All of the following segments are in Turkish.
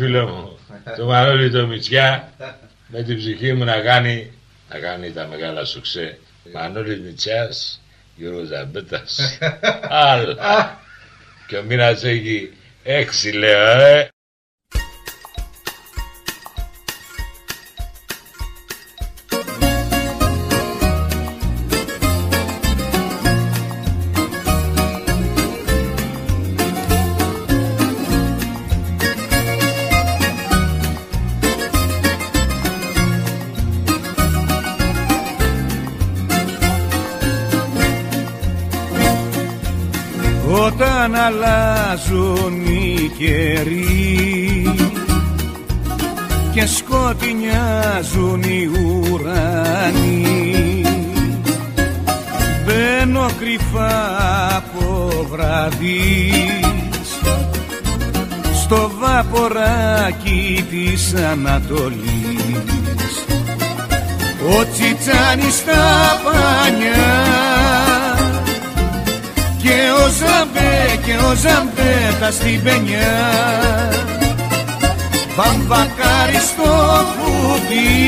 φίλο μου, το Μανώλη το Μητσιά, με την ψυχή μου να κάνει, να κάνει τα μεγάλα σουξέ. Μανώλης Μητσιάς, Γιώργος Ζαμπέτας. Αλλά. Και ο μήνας έχει έξι λέω, ε. Της Ανατολής. Ο Τσιτσάνης στα πανιά και ο Ζαμπέ και ο Ζαμπέτα στην πενιά. Βαμβακάρι στο κουμπί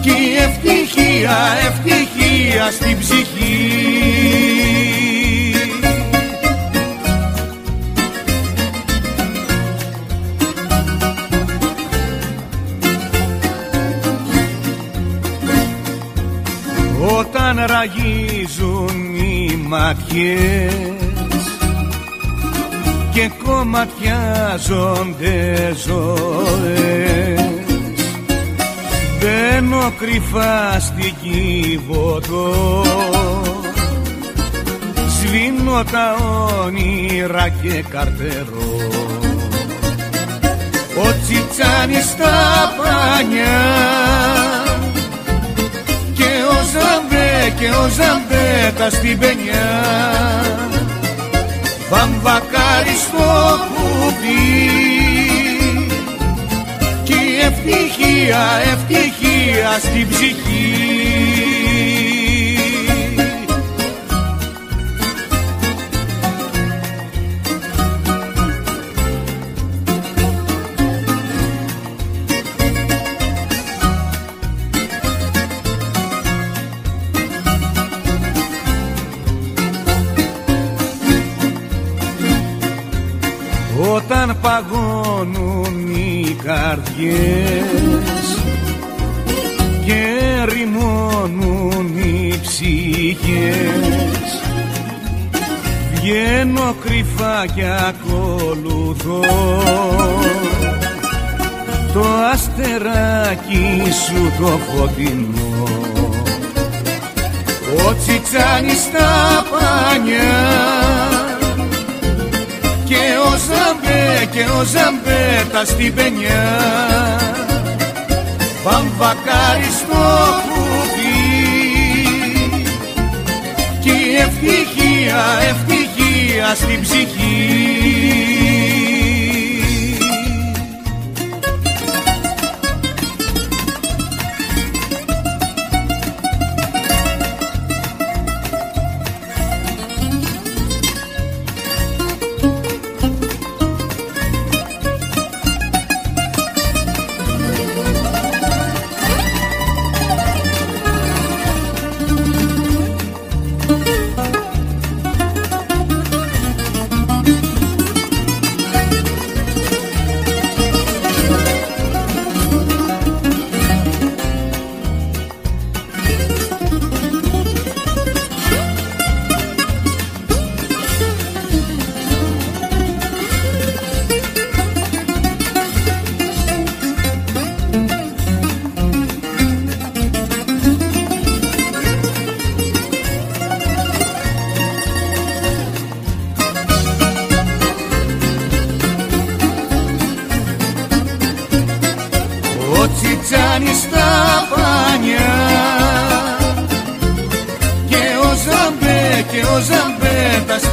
κι η ευτυχία, ευτυχία στην ψυχή όταν ραγίζουν οι ματιές και κομματιάζονται ζωές. Μπαίνω κρυφά στην κύβωτο σβήνω τα όνειρα και καρτερώ. Ο τσιτσάνης στα πανιά και ο Ζαμπέ και ο Ζαμπέτα στην πενιά βαμβακάρι στο κουμπί. Κι η ευτυχία, ευτυχία στην ψυχή όταν παγώνουν οι καρδιές και ρημώνουν οι ψυχές. Βγαίνω κρυφά και ακολουθώ το αστεράκι σου το φωτεινό. Ο τσιτσάνης στα πανιά και ο Ζαμπέ και ο Ζαμπέτα στην πενιά βαμβακάρι στο κουμπί. Κι η ευτυχία, ευτυχία στην ψυχή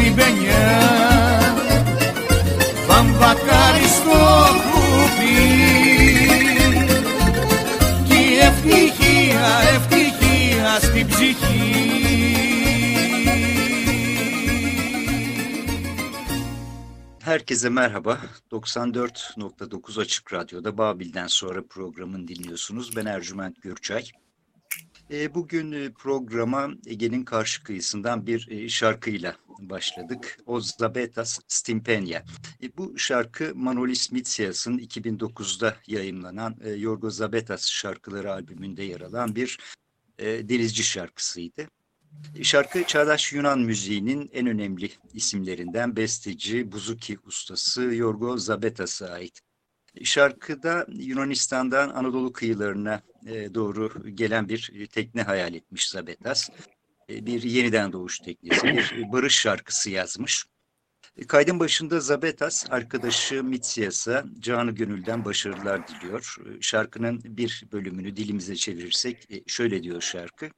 στην πενιά βαμβακάρι στο κουπί και η ευτυχία, ευτυχία στην ψυχή Herkese merhaba. 94.9 Açık Radyo'da Babil'den sonra programın dinliyorsunuz. Ben Ercüment Gürçay. E, bugün e, programa Ege'nin karşı kıyısından bir e, şarkıyla başladık. O Zabetas Stimpenia. E, bu şarkı Manolis Mitsias'ın 2009'da yayınlanan e, Yorgo Zabetas şarkıları albümünde yer alan bir denizci şarkısıydı. Şarkı çağdaş Yunan müziğinin en önemli isimlerinden besteci, buzuki ustası Yorgo Zabetas'a ait. Şarkıda Yunanistan'dan Anadolu kıyılarına e, doğru gelen bir tekne hayal etmiş Zabetas. E, bir yeniden doğuş teknesi, bir barış şarkısı yazmış. E, kaydın başında Zabetas arkadaşı Mitsias'a canı gönülden başarılar diliyor. Şarkının bir bölümünü dilimize çevirirsek şöyle diyor şarkı.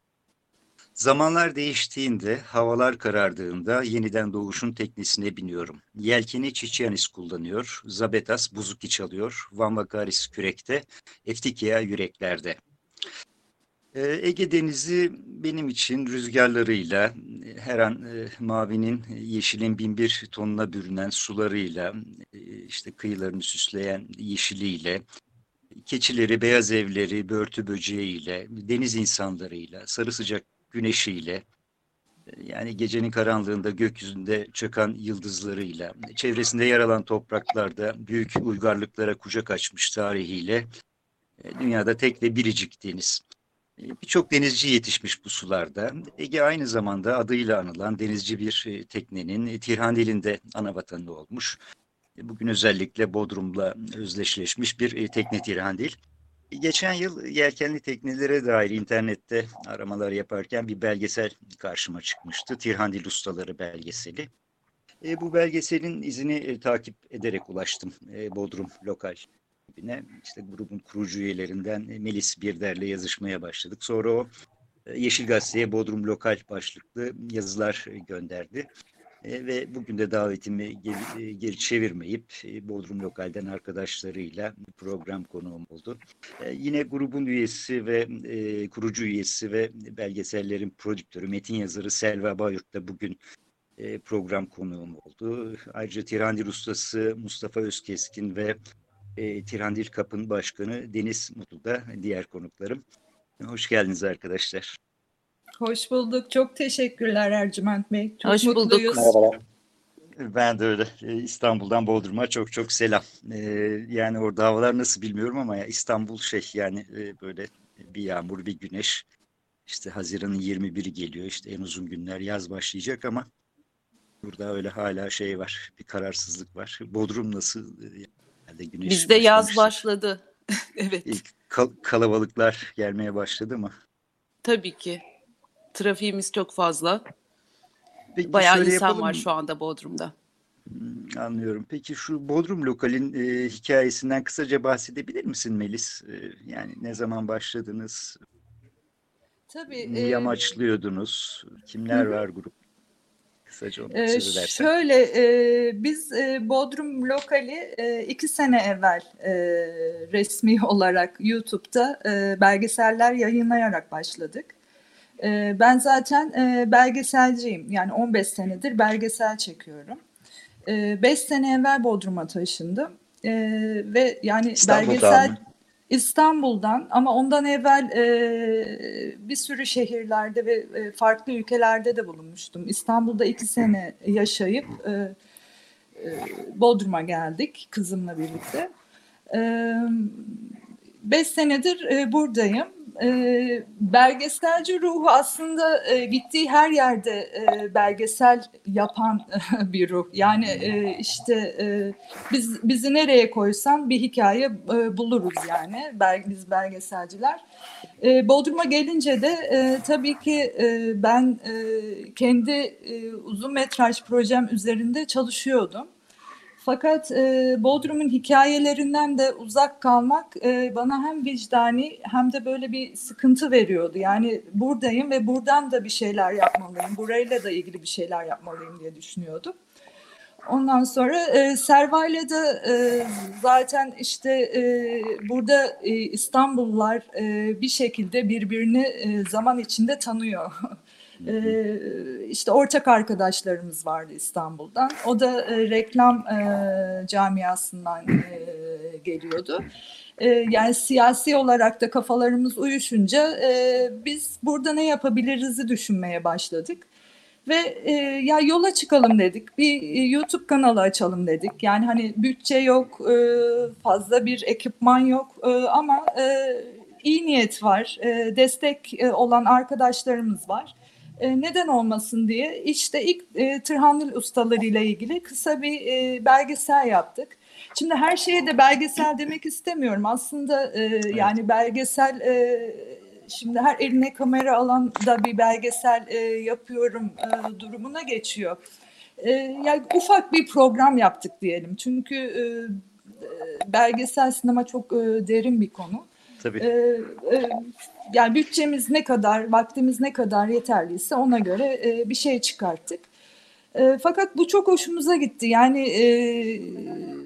Zamanlar değiştiğinde, havalar karardığında yeniden doğuşun teknesine biniyorum. Yelkeni Çiçianis kullanıyor, Zabetas buzuki çalıyor, Van Vakaris kürekte, Eftikia yüreklerde. Ee, Ege Denizi benim için rüzgarlarıyla, her an e, mavinin, yeşilin binbir tonuna bürünen sularıyla, e, işte kıyılarını süsleyen yeşiliyle, keçileri, beyaz evleri, börtü böceğiyle, deniz insanlarıyla, sarı sıcak güneşiyle, yani gecenin karanlığında gökyüzünde çakan yıldızlarıyla, çevresinde yer alan topraklarda büyük uygarlıklara kucak açmış tarihiyle dünyada tek ve biricik deniz. Birçok denizci yetişmiş bu sularda. Ege aynı zamanda adıyla anılan denizci bir teknenin Tirhandil'inde ana vatanı olmuş. Bugün özellikle Bodrum'la özdeşleşmiş bir tekne Tirhandil. Geçen yıl yelkenli teknelere dair internette aramalar yaparken bir belgesel karşıma çıkmıştı. Tirhandil Ustaları belgeseli. E, bu belgeselin izini e, takip ederek ulaştım e, Bodrum lokal ekibine. İşte grubun kurucu üyelerinden e, Melis Birder'le yazışmaya başladık. Sonra o e, Yeşil Gazete'ye Bodrum Lokal başlıklı yazılar gönderdi. E, ve bugün de davetimi geri, e, geri çevirmeyip e, Bodrum Lokal'den arkadaşlarıyla program konuğum oldu. Yine grubun üyesi ve kurucu üyesi ve belgesellerin prodüktörü, metin yazarı Selva Bayurt da bugün program konuğum oldu. Ayrıca Tirandil ustası Mustafa Özkeskin ve e, Tirandil Kap'ın başkanı Deniz Mutlu da diğer konuklarım. Hoş geldiniz arkadaşlar. Hoş bulduk. Çok teşekkürler Ercüment Bey. Çok Hoş bulduk. mutluyuz. Merhabalar. Ben de öyle. Ee, İstanbul'dan Bodrum'a çok çok selam. Ee, yani orada havalar nasıl bilmiyorum ama ya İstanbul şey yani e, böyle bir yağmur bir güneş. İşte Haziran'ın 21'i geliyor. İşte en uzun günler yaz başlayacak ama burada öyle hala şey var. Bir kararsızlık var. Bodrum nasıl? Yani güneş Bizde yaz başladı. evet. İlk kal- kalabalıklar gelmeye başladı mı? Tabii ki. Trafiğimiz çok fazla. Peki Bayağı insan yapalım var şu anda Bodrum'da. Hmm, Anlıyorum. Peki şu Bodrum Lokal'in e, hikayesinden kısaca bahsedebilir misin Melis? E, yani ne zaman başladınız? Tabii. Neyi e, amaçlıyordunuz? Kimler hı hı. var grup? Kısaca onu e, söz edersen. şöyle e, biz e, Bodrum Lokali e, iki sene evvel e, resmi olarak YouTube'da e, belgeseller yayınlayarak başladık. E, ben zaten e, belgeselciyim. Yani 15 senedir belgesel çekiyorum. 5 sene evvel Bodrum'a taşındım. E, ve yani İstanbul'dan belgesel mı? İstanbul'dan ama ondan evvel e, bir sürü şehirlerde ve e, farklı ülkelerde de bulunmuştum. İstanbul'da iki sene yaşayıp e, e, Bodrum'a geldik kızımla birlikte. E, beş senedir e, buradayım. E, belgeselci ruhu aslında e, gittiği her yerde e, belgesel yapan bir ruh. Yani e, işte e, biz bizi nereye koysan bir hikaye e, buluruz yani bel, biz belgeselciler. E, Bodrum'a gelince de e, tabii ki e, ben e, kendi e, uzun metraj projem üzerinde çalışıyordum. Fakat e, Bodrum'un hikayelerinden de uzak kalmak e, bana hem vicdani hem de böyle bir sıkıntı veriyordu. Yani buradayım ve buradan da bir şeyler yapmalıyım, burayla da ilgili bir şeyler yapmalıyım diye düşünüyordum. Ondan sonra e, Serva'yla da e, zaten işte e, burada e, İstanbullular e, bir şekilde birbirini e, zaman içinde tanıyor. e, işte ortak arkadaşlarımız vardı İstanbul'dan. O da e, reklam e, camiasından e, geliyordu. E, yani siyasi olarak da kafalarımız uyuşunca e, biz burada ne yapabiliriz'i düşünmeye başladık. Ve e, ya yola çıkalım dedik. Bir e, YouTube kanalı açalım dedik. Yani hani bütçe yok, e, fazla bir ekipman yok e, ama e, iyi niyet var, e, destek e, olan arkadaşlarımız var. E, neden olmasın diye işte ilk e, Tırhandil ustaları ile ilgili kısa bir e, belgesel yaptık. Şimdi her şeye de belgesel demek istemiyorum. Aslında e, yani belgesel e, şimdi her eline kamera alan da bir belgesel e, yapıyorum e, durumuna geçiyor. E, yani ufak bir program yaptık diyelim. Çünkü e, belgesel sinema çok e, derin bir konu. Tabii. E, e, yani bütçemiz ne kadar, vaktimiz ne kadar yeterliyse ona göre e, bir şey çıkarttık. E, fakat bu çok hoşumuza gitti. Yani e,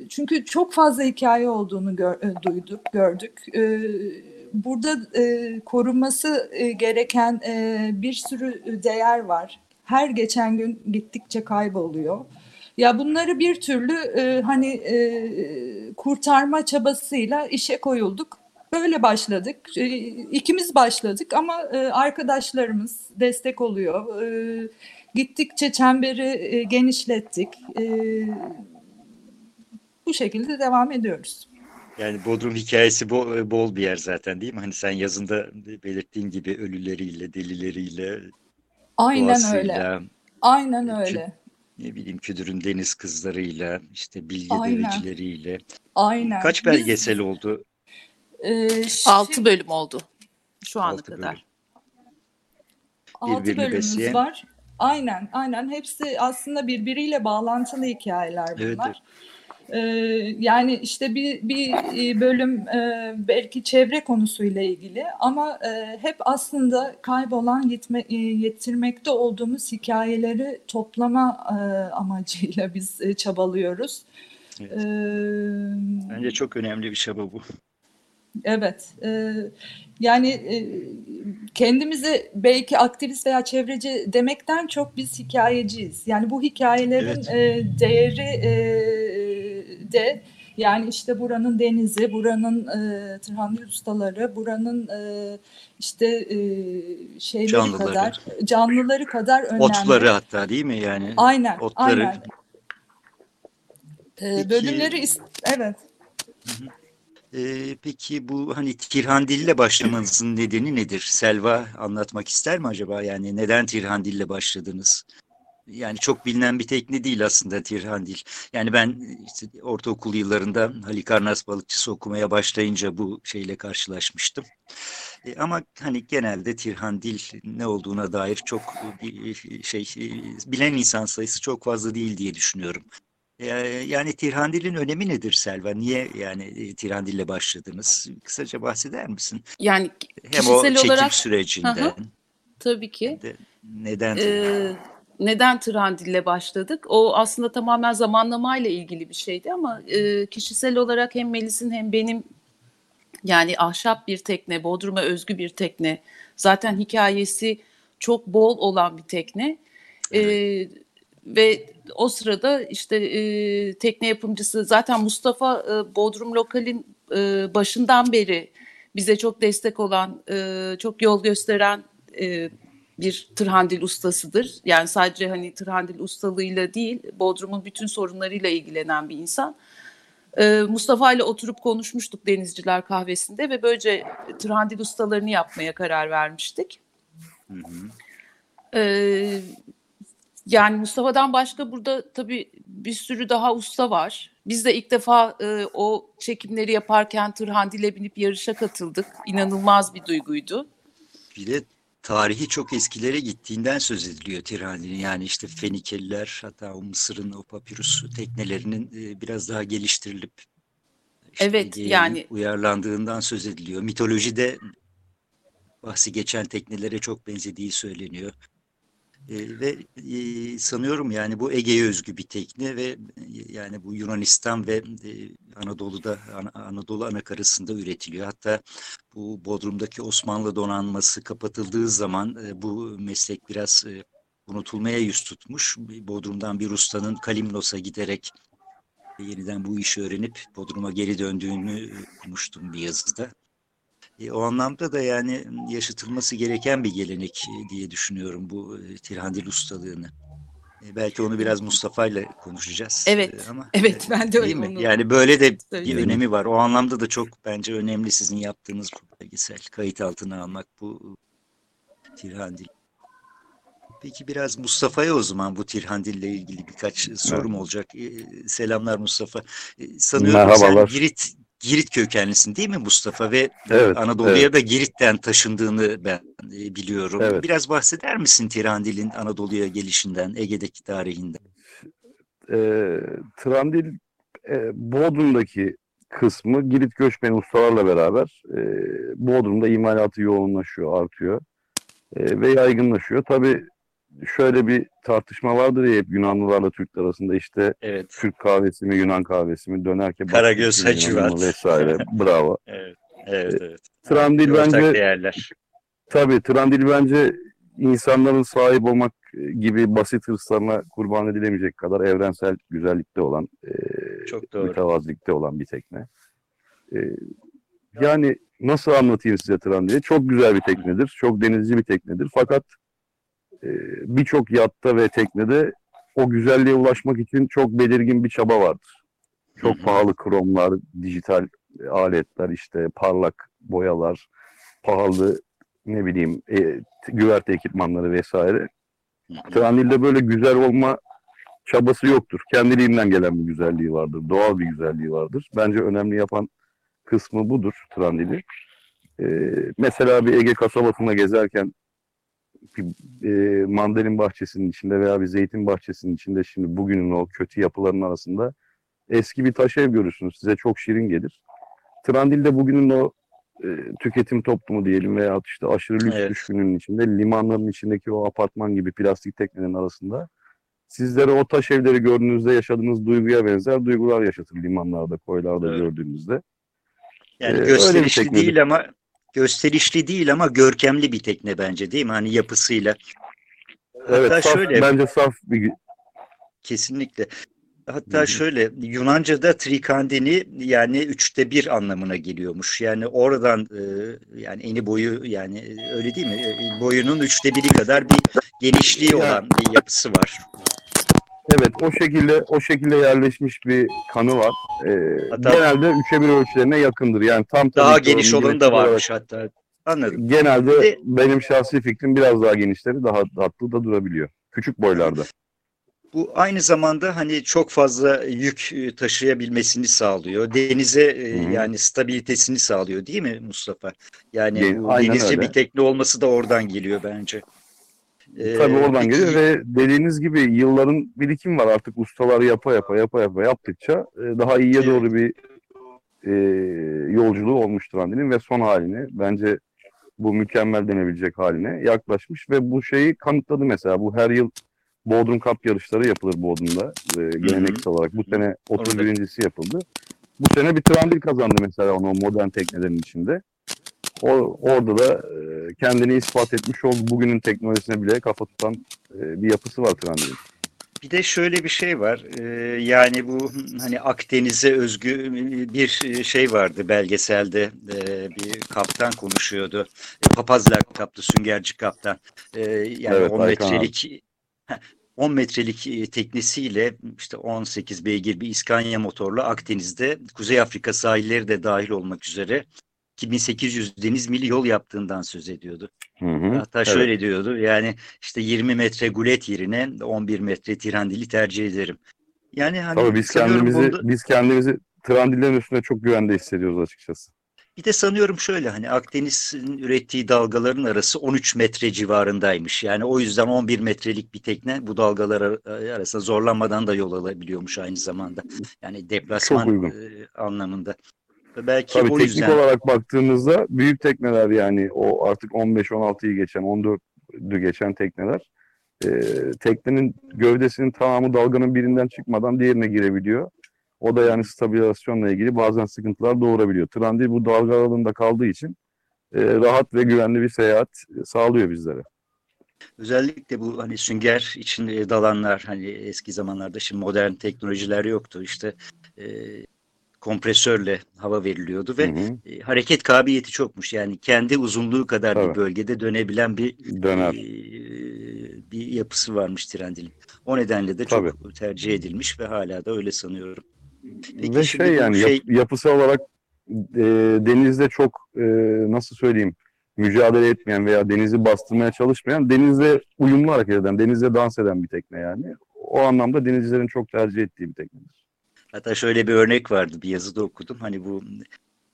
çünkü çok fazla hikaye olduğunu gör, e, duyduk, gördük. E, burada e, korunması e, gereken e, bir sürü değer var. Her geçen gün gittikçe kayboluyor. Ya bunları bir türlü e, hani e, kurtarma çabasıyla işe koyulduk. Böyle başladık. E, ikimiz başladık ama e, arkadaşlarımız destek oluyor. E, gittikçe çemberi e, genişlettik. E, bu şekilde devam ediyoruz. Yani Bodrum hikayesi bol, bol bir yer zaten değil mi? Hani sen yazında belirttiğin gibi ölüleriyle, delileriyle, Aynen doğasıyla, öyle. Aynen öyle. ne bileyim Küdür'ün deniz kızlarıyla, işte bilgi Aynen. devecileriyle. Aynen. Kaç Biz, belgesel oldu? E, Altı bölüm oldu şu ana Altı kadar. bölüm. Altı birbirini bölümümüz besleyen. var. Aynen, aynen. Hepsi aslında birbiriyle bağlantılı hikayeler bunlar. evet. Ee, yani işte bir, bir bölüm e, belki çevre konusuyla ilgili ama e, hep aslında kaybolan yitme, e, yitirmekte olduğumuz hikayeleri toplama e, amacıyla biz e, çabalıyoruz. Evet. Ee, Bence çok önemli bir çaba bu. Evet, e, yani e, kendimizi belki aktivist veya çevreci demekten çok biz hikayeciyiz. Yani bu hikayelerin e, değeri e, de yani işte buranın denizi, buranın e, tırhandil ustaları, buranın e, işte e, şeyleri Canlıları. kadar, canlıları kadar önemli. Otları hatta değil mi yani? Aynen, Otları. aynen. E, Peki- bölümleri, evet. Ee, peki bu hani Tirhandil'le başlamanızın nedeni nedir? Selva anlatmak ister mi acaba? Yani neden Tirhandil'le başladınız? Yani çok bilinen bir tekne değil aslında Tirhandil. Yani ben işte ortaokul yıllarında Halikarnas balıkçısı okumaya başlayınca bu şeyle karşılaşmıştım. E, ama hani genelde Tirhandil ne olduğuna dair çok bir şey bilen insan sayısı çok fazla değil diye düşünüyorum. E, Yani Tirhandil'in önemi nedir Selva? Niye yani e, Tirhandil'le başladınız? Kısaca bahseder misin? Yani Hem o çekim olarak sürecinden Hı hı. tabii ki. de neden Ee, neden Trandil'le başladık? O aslında tamamen zamanlamayla ilgili bir şeydi ama e, kişisel olarak hem Melis'in hem benim yani ahşap bir tekne, Bodrum'a özgü bir tekne. Zaten hikayesi çok bol olan bir tekne. Ee, ve o sırada işte e, tekne yapımcısı zaten Mustafa e, Bodrum Lokal'in e, başından beri bize çok destek olan, e, çok yol gösteren e, bir tırhandil ustasıdır. Yani sadece hani tırhandil ustalığıyla değil, Bodrum'un bütün sorunlarıyla ilgilenen bir insan. Ee, Mustafa ile oturup konuşmuştuk Denizciler Kahvesi'nde ve böylece tırhandil ustalarını yapmaya karar vermiştik. Hı hı. Ee, yani Mustafa'dan başka burada tabii bir sürü daha usta var. Biz de ilk defa e, o çekimleri yaparken tırhandile binip yarışa katıldık. İnanılmaz bir duyguydu. Bir de tarihi çok eskilere gittiğinden söz ediliyor Tirhani'nin. Yani işte Fenikeliler hatta o Mısır'ın o papirüs teknelerinin e, biraz daha geliştirilip işte Evet, yani- uyarlandığından söz ediliyor. Mitolojide bahsi geçen teknelere çok benzediği söyleniyor. E, ve e, sanıyorum yani bu Ege'ye özgü bir tekne ve e, yani bu Yunanistan ve e, Anadolu'da Ana- Anadolu anakarasında üretiliyor. Hatta bu Bodrum'daki Osmanlı donanması kapatıldığı zaman e, bu meslek biraz e, unutulmaya yüz tutmuş. Bodrum'dan bir ustanın Kalimnos'a giderek yeniden bu işi öğrenip Bodrum'a geri döndüğünü e, okumuştum bir yazıda. E, o anlamda da yani yaşatılması gereken bir gelenek e, diye düşünüyorum bu e, tirhandil ustalığını. E, belki onu biraz Mustafa ile konuşacağız. Evet, ama evet, ben de öyle mi? onu Yani böyle de bir söyleyeyim. önemi var. O anlamda da çok bence önemli sizin yaptığınız bu belgesel kayıt altına almak bu Tirhandil. Peki biraz Mustafa'ya o zaman bu Tirhandil ile ilgili birkaç sorum olacak. E, selamlar Mustafa. Sanıyorum Merhabalar. sen Girit Girit kökenlisin değil mi Mustafa ve Evet, Anadolu'ya evet. da Girit'ten taşındığını ben e, biliyorum. Evet. Biraz bahseder misin Tirhandil'in Anadolu'ya gelişinden, Ege'deki tarihinden? e, Trandil e, Bodrum'daki kısmı Girit göçmen ustalarla beraber e, Bodrum'da imalatı yoğunlaşıyor, artıyor e, ve yaygınlaşıyor. Tabii şöyle bir tartışma vardır ya hep Yunanlılarla Türkler arasında işte Evet. Türk kahvesi mi, Yunan kahvesi mi, döner kebap Karagöz mı Hacivat. vesaire. Bravo. Evet. Evet, evet. Trandil bence değerler. Tabii Trandil bence insanların sahip olmak gibi basit hırslarına kurban edilemeyecek kadar evrensel güzellikte olan, e, Çok doğru. mütevazilikte olan bir tekne. E, yani nasıl anlatayım size Trandil'i? Çok güzel bir teknedir, çok denizci bir teknedir. Fakat e, birçok yatta ve teknede o güzelliğe ulaşmak için çok belirgin bir çaba vardır. Çok Hı hı. pahalı kromlar, dijital aletler, işte parlak boyalar, pahalı ne bileyim e, güverte ekipmanları vesaire. Trandil'de böyle güzel olma çabası yoktur. Kendiliğinden gelen bir güzelliği vardır. Doğal bir güzelliği vardır. Bence önemli yapan kısmı budur Trandil'i. Ee, mesela bir Ege kasabasında gezerken bir e, mandalin bahçesinin içinde veya bir zeytin bahçesinin içinde şimdi bugünün o kötü yapıların arasında eski bir taş ev görürsünüz. Size çok şirin gelir. Trandil'de bugünün o e, tüketim toplumu diyelim veya işte aşırı lüks Evet. düşkünün içinde limanların içindeki o apartman gibi plastik teknenin arasında sizlere o taş evleri gördüğünüzde yaşadığınız duyguya benzer duygular yaşatır limanlarda, koylarda Evet. gördüğünüzde. Yani Ee, gösterişli değil ama gösterişli değil ama görkemli bir tekne bence değil mi? Hani yapısıyla. Hatta Evet, saf, şöyle bence saf bir kesinlikle. Hatta Hı hı. şöyle Yunanca'da trikandeni yani üçte bir anlamına geliyormuş. Yani oradan e, yani eni boyu yani e, öyle değil mi? E, Boyunun üçte biri kadar bir genişliği olan bir yapısı var. Evet o şekilde o şekilde yerleşmiş bir kanı var. Ee, Hatta- genelde üçe bir ölçülerine yakındır. Yani tam Daha tabii ki geniş olanı da olarak- varmış hatta. Anladım. Genelde Ve- benim şahsi fikrim biraz daha genişleri daha tatlı da durabiliyor. Küçük boylarda. Bu aynı zamanda hani çok fazla yük e, taşıyabilmesini sağlıyor. Denize e, Hı hı. yani stabilitesini sağlıyor değil mi Mustafa? Yani Ge- bu aynen denizci öyle. bir tekne olması da oradan geliyor bence. Ee, Tabii oradan peki, geliyor ve dediğiniz gibi yılların birikim var artık ustalar yapa yapa yapa yapa yaptıkça e, daha iyiye doğru bir e, yolculuğu olmuştur Andi'nin ve son halini bence bu mükemmel denebilecek haline yaklaşmış ve bu şeyi kanıtladı mesela bu her yıl Bodrum Cup yarışları yapılır Bodrum'da e, geleneksel olarak. Bu sene Orada. 31.si yapıldı. Bu sene bir Trandil kazandı mesela onu modern teknelerin içinde. O, orada da e, kendini ispat etmiş oldu. Bugünün teknolojisine bile kafa tutan e, bir yapısı var Trandil'in. Bir de şöyle bir şey var. Ee, yani bu hani Akdeniz'e özgü bir şey vardı belgeselde. Ee, bir kaptan konuşuyordu. E, Papaz lakaplı süngerci kaptan. Ee, yani Evet, 10 Aykan abi. metrelik 10 metrelik e, teknesiyle işte 18 beygir bir İskanya motorlu Akdeniz'de Kuzey Afrika sahilleri de dahil olmak üzere 2800 deniz mili yol yaptığından söz ediyordu. Hı hı. Hatta Evet. şöyle diyordu yani işte 20 metre gulet yerine 11 metre tirandili tercih ederim. Yani hani Tabii biz kendimizi bunda- biz kendimizi Trandillerin üstünde çok güvende hissediyoruz açıkçası. Bir de sanıyorum şöyle hani Akdeniz'in ürettiği dalgaların arası 13 metre civarındaymış. Yani o yüzden 11 metrelik bir tekne bu dalgalar arasında zorlanmadan da yol alabiliyormuş aynı zamanda. Yani deplasman e, anlamında. Belki Tabii o teknik yüzden... olarak baktığımızda büyük tekneler yani o artık 15-16'yı geçen 14'ü geçen tekneler e, teknenin gövdesinin tamamı dalganın birinden çıkmadan diğerine girebiliyor. O da yani stabilizasyonla ilgili bazen sıkıntılar doğurabiliyor. Trandil bu dalga aralığında kaldığı için e, rahat ve güvenli bir seyahat sağlıyor bizlere. Özellikle bu hani sünger için dalanlar hani eski zamanlarda şimdi modern teknolojiler yoktu. İşte e, kompresörle hava veriliyordu ve hı hı. E, hareket kabiliyeti çokmuş. Yani kendi uzunluğu kadar evet. bir bölgede dönebilen bir Döner. E, bir yapısı varmış Trendil'in. O nedenle de çok Tabii. tercih edilmiş ve hala da öyle sanıyorum. Peki Ve şey yani şey... Yap, yapısı olarak e, denizde çok e, nasıl söyleyeyim mücadele etmeyen veya denizi bastırmaya çalışmayan denizde uyumlu hareket eden, denizde dans eden bir tekne yani. O anlamda denizcilerin çok tercih ettiği bir teknedir. Hatta şöyle bir örnek vardı bir yazıda okudum. Hani bu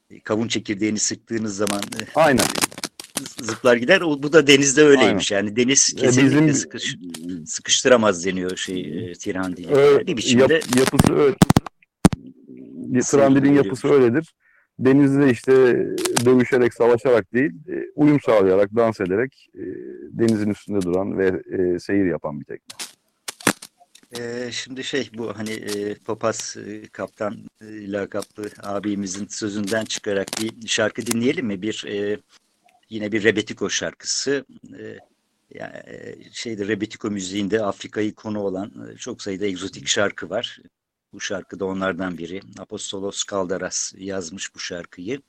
e, kavun çekirdeğini sıktığınız zaman e, Aynen. zıplar gider. O, bu da denizde öyleymiş. Aynen. Yani deniz kesinlikle Bizim, sıkış, sıkıştıramaz deniyor şey e, Tirhan diye. Öyle, bir biçimde. Yap, yapısı öyle. Trandil'in yapısı öyledir. Denizde işte dövüşerek, savaşarak değil, e, uyum sağlayarak, dans ederek e, denizin üstünde duran ve e, seyir yapan bir tekne. Ee, şimdi şey bu hani e, Papaz e, kaptan e, lakaplı abimizin sözünden çıkarak bir şarkı dinleyelim mi? Bir e, yine bir Rebetiko şarkısı. E, yani e, şeyde Rebetiko müziğinde Afrika'yı konu olan e, çok sayıda egzotik şarkı var. Bu şarkı da onlardan biri. Apostolos Kaldaras yazmış bu şarkıyı.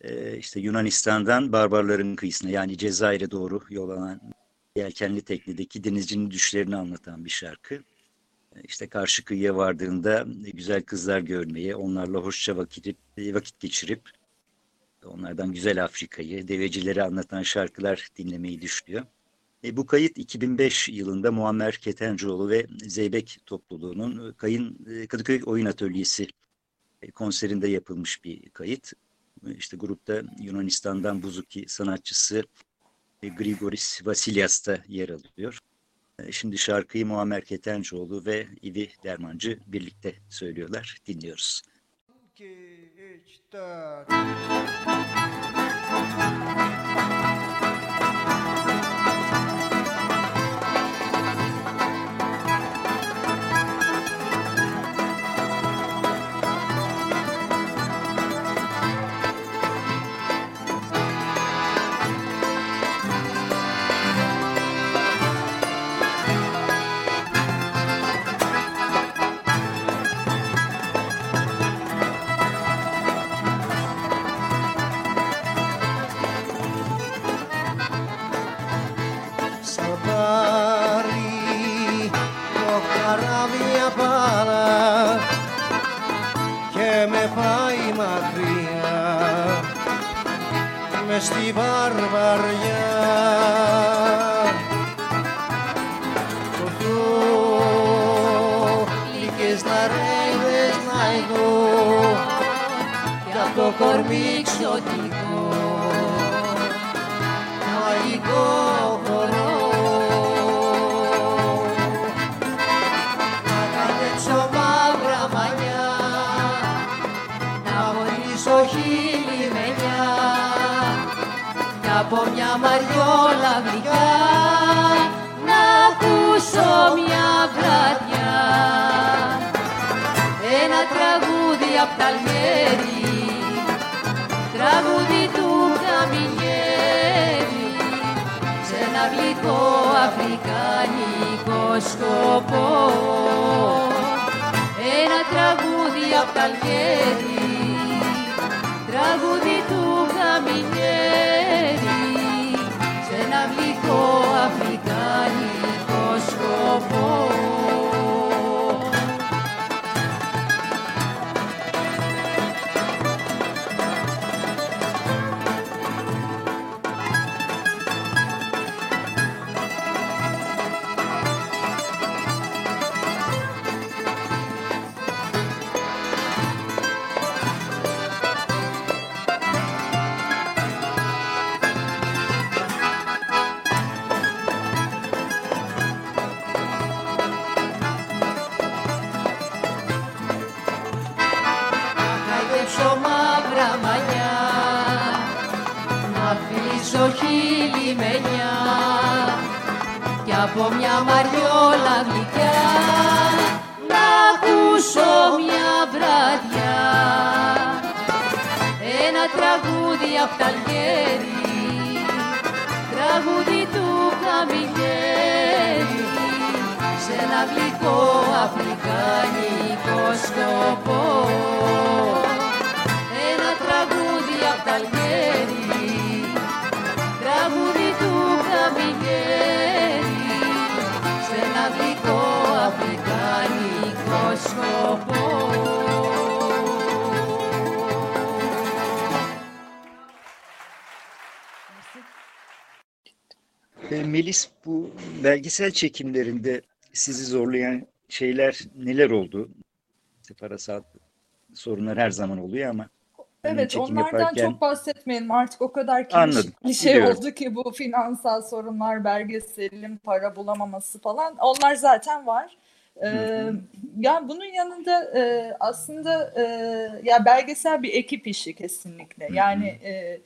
Ee, işte Yunanistan'dan barbarların kıyısına yani Cezayir'e doğru yol alan yelkenli teknedeki denizcinin düşlerini anlatan bir şarkı. Ee, işte karşı kıyıya vardığında güzel kızlar görmeye, onlarla hoşça vakit, vakit geçirip onlardan güzel Afrika'yı, devecileri anlatan şarkılar dinlemeyi düşünüyor. E, bu kayıt 2005 yılında Muammer Ketencoğlu ve Zeybek topluluğunun e, Kayın e, Kadıköy Oyun Atölyesi e, konserinde yapılmış bir kayıt. E, işte grupta Yunanistan'dan buzuki sanatçısı e, Grigoris Vasilyas da yer alıyor. E, şimdi şarkıyı Muammer Ketencoğlu ve İvi Dermancı birlikte söylüyorlar. Dinliyoruz. 2, 3, 4... στη βαρβαριά. Οδό, λίγες λαρέιδες να ειδώ κι απ' το κορμί από μια μαριόλα γλυκιά να ακούσω μια βραδιά. Ένα τραγούδι απ' τα τραγούδι του Καμιλιέρη σε ένα γλυκό αφρικανικό σκοπό. Ένα τραγούδι απ' τα τραγούδι of home. Σκοπό. λιμένια κι από μια μαριόλα γλυκιά να ακούσω μια βραδιά. Ένα τραγούδι απ' τα Αλγέρι τραγούδι του Καμιλιέρη σε ένα γλυκό αφρικανικό σκοπό. Ένα τραγούδι απ' τα Αλγέρι Melis bu belgesel çekimlerinde sizi zorlayan şeyler neler oldu? Parasal sorunlar her zaman oluyor ama hani Evet, onlardan yaparken çok bahsetmeyelim. Artık o kadar bir şey biliyorum. oldu ki bu finansal sorunlar, belgeselin para bulamaması falan. Onlar zaten var. Ee, ya bunun yanında e, aslında e, ya belgesel bir ekip işi kesinlikle. Yani e,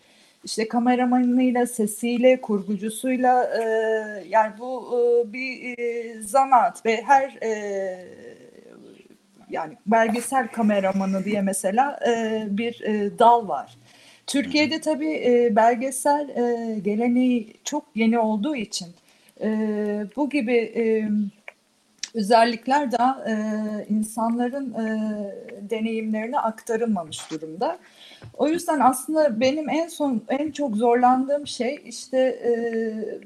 işte kameramanıyla, sesiyle, kurgucusuyla e, yani bu e, bir e, zanaat ve her e, yani belgesel kameramanı diye mesela e, bir e, dal var. Türkiye'de tabii e, belgesel e, geleneği çok yeni olduğu için e, bu gibi e, özellikler daha e, insanların e, deneyimlerine aktarılmamış durumda. O yüzden aslında benim en son en çok zorlandığım şey işte e,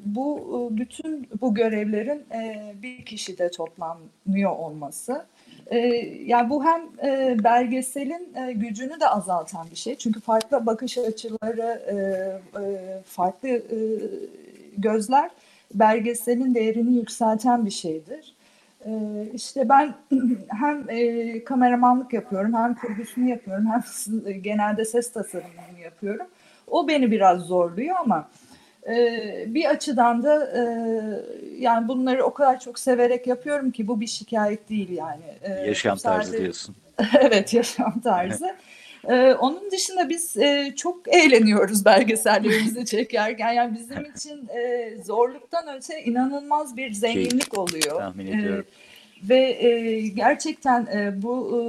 bu e, bütün bu görevlerin e, bir kişide toplanıyor olması. E, yani bu hem e, belgeselin e, gücünü de azaltan bir şey. Çünkü farklı bakış açıları, e, e, farklı e, gözler belgeselin değerini yükselten bir şeydir. E, işte ben hem e, kameramanlık yapıyorum, hem kurgusunu yapıyorum, hem genelde ses tasarımını yapıyorum. O beni biraz zorluyor ama e, bir açıdan da e, yani bunları o kadar çok severek yapıyorum ki bu bir şikayet değil yani. Yaşam tarzı diyorsun. evet yaşam tarzı. Ee, onun dışında biz e, çok eğleniyoruz belgesellerimizi çekerken. Yani bizim için e, zorluktan öte inanılmaz bir zenginlik oluyor. tahmin Ee, ediyorum. ve e, gerçekten e, bu e,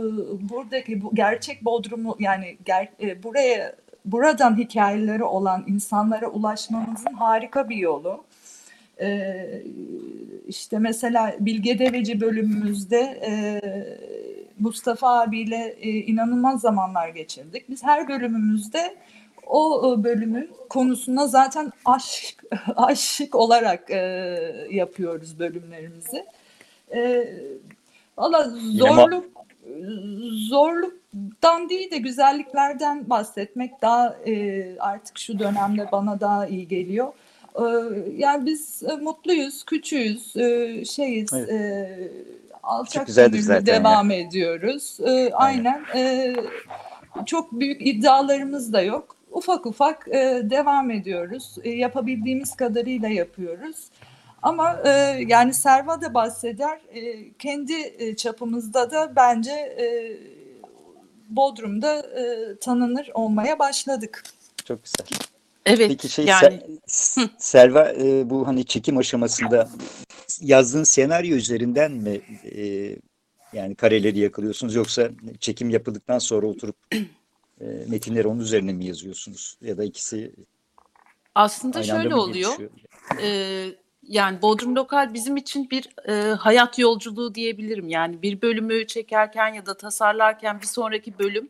buradaki bu gerçek Bodrum'u yani ger, e, buraya buradan hikayeleri olan insanlara ulaşmamızın harika bir yolu. Ee, işte mesela Bilge Deveci bölümümüzde e, Mustafa abiyle e, inanılmaz zamanlar geçirdik. Biz her bölümümüzde o e, bölümün konusuna zaten aşk aşık olarak e, yapıyoruz bölümlerimizi. E, Valla zorluk zorluktan değil de güzelliklerden bahsetmek daha e, artık şu dönemde bana daha iyi geliyor. E, yani biz mutluyuz, küçüğüz, e, şeyiz, Evet. e, alçak gönüllü devam ediyoruz. E, aynen. E, çok büyük iddialarımız da yok. Ufak ufak e, devam ediyoruz. E, yapabildiğimiz kadarıyla yapıyoruz. Ama e, yani Serva da bahseder. E, kendi e, çapımızda da bence e, Bodrum'da e, tanınır olmaya başladık. Çok güzel. Evet Peki şey yani Selva e, bu hani çekim aşamasında yazdığın senaryo üzerinden mi e, yani kareleri yakalıyorsunuz yoksa çekim yapıldıktan sonra oturup e, metinleri onun üzerine mi yazıyorsunuz ya da ikisi aslında aynı şöyle oluyor. Ee, yani Bodrum Lokal bizim için bir e, hayat yolculuğu diyebilirim. Yani bir bölümü çekerken ya da tasarlarken bir sonraki bölüm